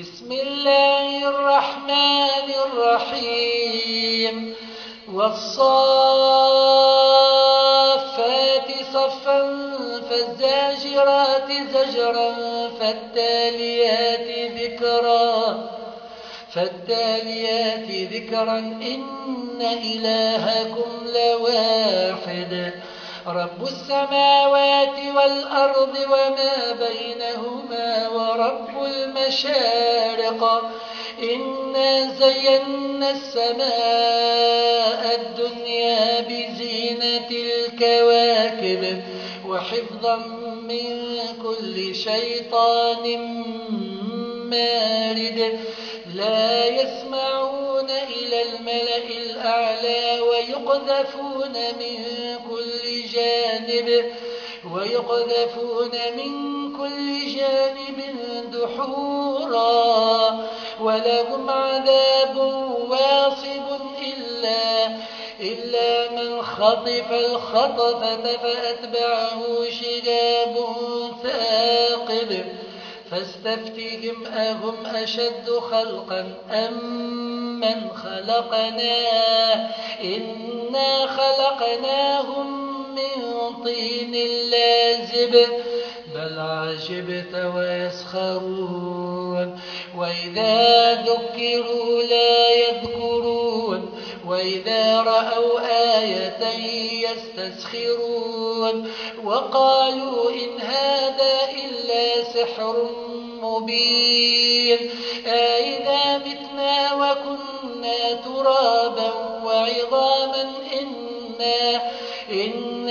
بسم الله الرحمن الرحيم. والصافات صفا فالزاجرات زجرا فالتاليات ذكرا فالتاليات ذكرا إن إلهكم لواحد. رب السماوات والأرض وما بينهما ورب المشارق. إنا زينا السماء الدنيا بزينة الكواكب وحفظا من كل شيطان مارد. لا يسمعون إلى الملأ الأعلى ويقذفون من كل جانب ويقذفون من كل جانب دحورا ولهم عذاب واصب إلا, إلا من خطف الخطفة فأتبعه شجاب ثاقب فاستفتهم أهم أشد خلقا أم من خلقنا إنا خلقناهم من طين لازب بل عجبت ويسخرون. وإذا ذكروا لا يذكرون وإذا رأوا آية يستسخرون. وقالوا إن هذا إلا سحر مبين. أئذا متنا وكنا ترابا وعظاما إنا,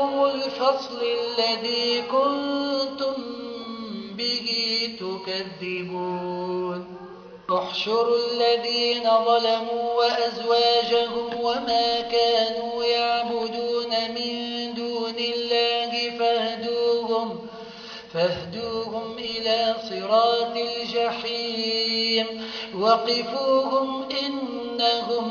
يوم الفصل الذي كنتم به تكذبون. احشروا الذين ظلموا وأزواجهم وما كانوا يعبدون من دون الله فاهدوهم, فاهدوهم إلى صراط الجحيم. وقفوهم إنهم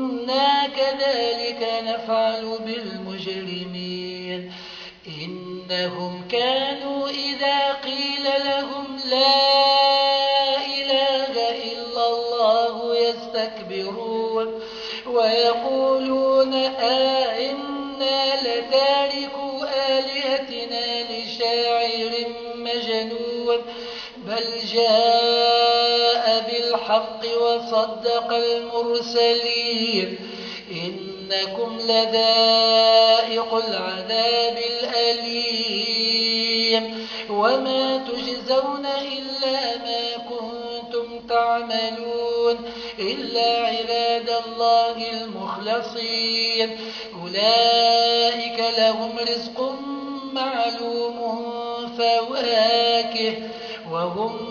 إنا كذلك نفعل بالمجرمين إنهم كانوا بالحق وصدق المرسلين إنكم لذائق العذاب الأليم وما تجزون إلا ما كنتم تعملون إلا عباد الله المخلصين أولئك لهم رزق معلوم فواكه وهم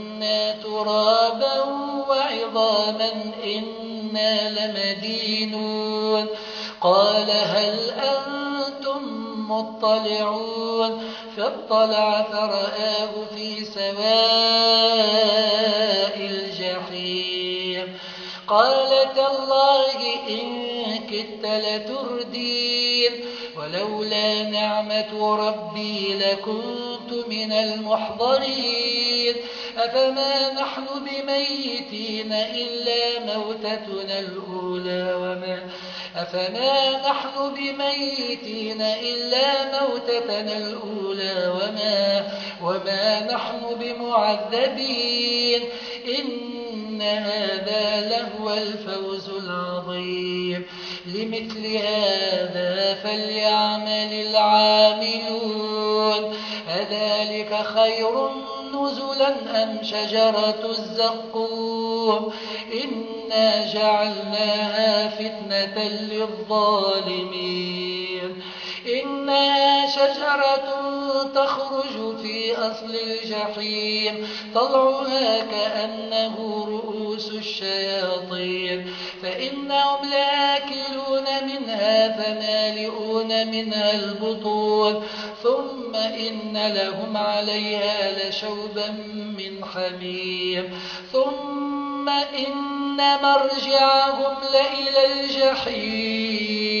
ترابا وعظاما إنا لمدينون. قال هل أنتم مطلعون؟ فاطلع فرآه في سواء الجحيم. قال تالله إن كدت لتردين ولولا نعمة ربي لكنت من المحضرين أفما نحن بميتين إلا موتتنا الأولى وما أفما نحن بميتين إلا موتتنا الأولى وما, وما نحن بمعذبين هذا لهو الفوز العظيم. لمثل هذا فليعمل العاملون. أذلك خير نزلا أم شجرة الزقوم؟ إنا جعلناها فتنة للظالمين. إنها شجرة تخرج في أصل الجحيم طلعها كأنه رؤوس الشياطين فإنهم لاكلون منها فمالئون منها البطون ثم إن لهم عليها لشوبا من حميم ثم إن مرجعهم لإلى الجحيم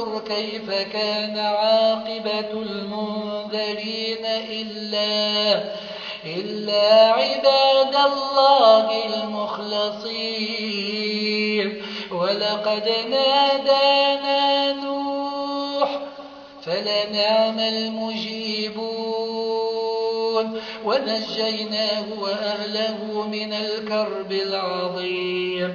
فانظر كيف كان عاقبة المنذرين إلا, إلا عباد الله المخلصين. ولقد نادانا نوح فلنعم المجيبون ونجيناه وأهله من الكرب العظيم.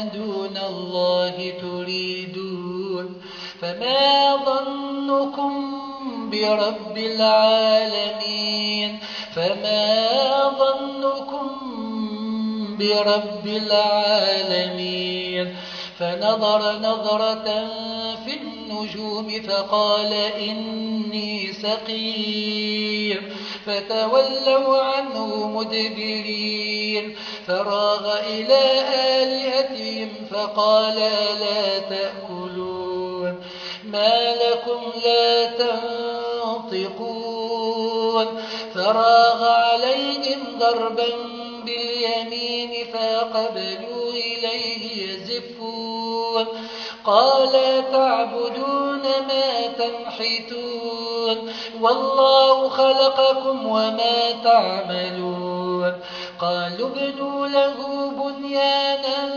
فما ظنكم برب العالمين فما ظنكم برب العالمين فنظر نظرة في النجوم فقال إني سقيم فتولوا عنه مدبرين فراغ إلى آلهتهم فقال لا تأكلون ما لكم لا تنطقون. فراغ عليهم ضربا باليمين فقبلوا إليه يزفون. قال تعبدون ما تنحتون؟ والله خلقكم وما تعملون. قالوا ابنوا له بنيانا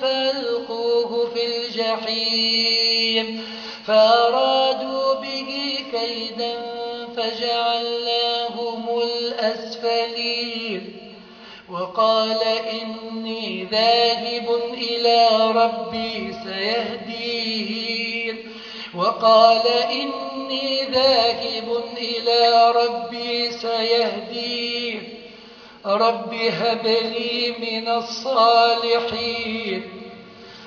فألقوه في الجحيم. فارادوا به كيدا فجعلناهم الأسفلين. وقال إني ذاهب إلى ربي سيهدين. وقال إني ذاهب إلى ربي سيهدين. رب هب لي من الصالحين.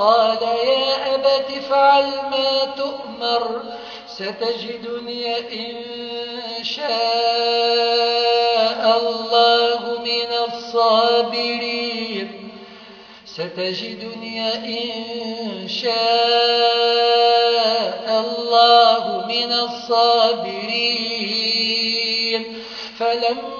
قال يا أبت افعل ما تؤمر ستجدني إن شاء الله من الصابرين. ستجدني إن شاء الله من الصابرين. فلما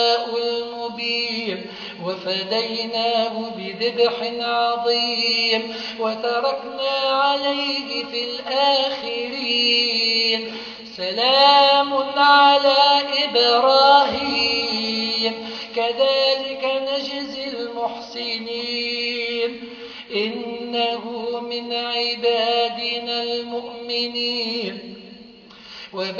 وفديناه بذبح عظيم وتركنا عليه في الآخرين. سلام على إبراهيم.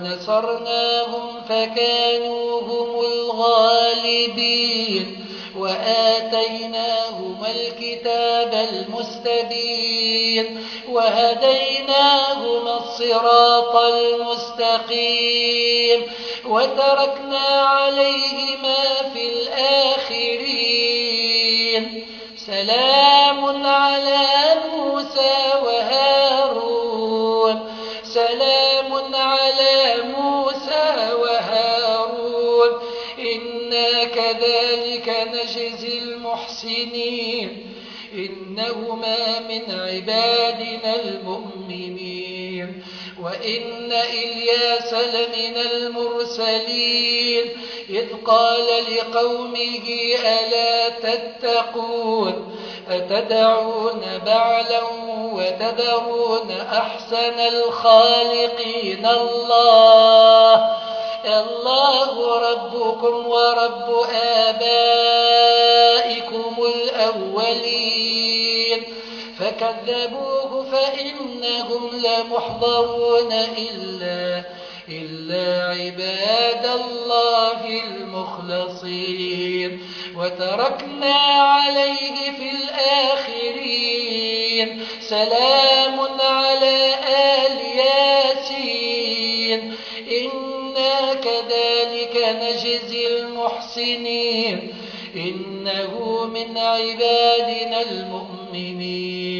ونصرناهم فكانوا هم الغالبين وآتيناهما الكتاب المستبين وهديناهما الصراط المستقيم وتركنا عليهما في الآخرين سلام على وإن إلياس لمن المرسلين إذ قال لقومه ألا تتقون أتدعون بعلا وتذرون أحسن الخالقين الله الله ربكم ورب آبائكم الأولين فكذبوه فإنهم لمحضرون إلا, إلا عباد الله المخلصين. وتركنا عليه في الآخرين. سلام على آل ياسين. إنا كذلك نجزي المحسنين. إنه من عبادنا المؤمنين.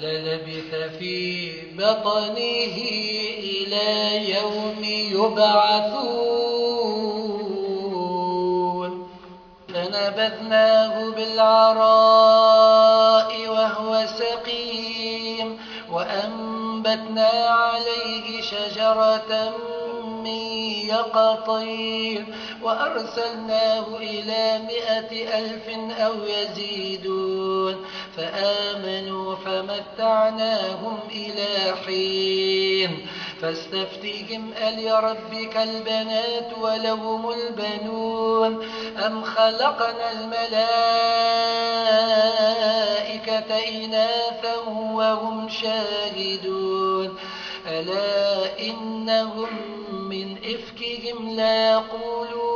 للبث في بطنه إلى يوم يبعثون. فنبذناه بالعراء وهو سقيم. وأنبتنا عليه شجرة من يقطين وأرسلناه إلى مائة ألف أو يزيدون. فآمنوا فمتعناهم إلى حين فاستفتهم ألربك البنات ولهم البنون أم خلقنا الملائكة إناثا وهم شاهدون ألا إنهم من إفكهم لا يقولون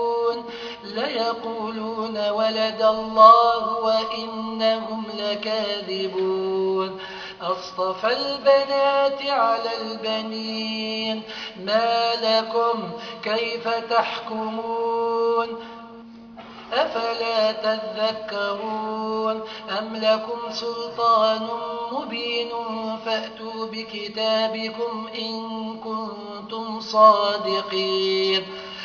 ليقولون ولد الله وإنهم لكاذبون. أصطفى البنات على البنين. ما لكم كيف تحكمون؟ أفلا تذكرون؟ أم لكم سلطان مبين؟ فأتوا بكتابكم إن كنتم صادقين.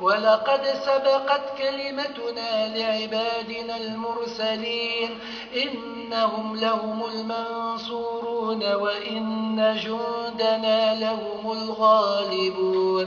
ولقد سبقت كلمتنا لعبادنا المرسلين إنهم لهم المنصورون وإن جندنا لهم الغالبون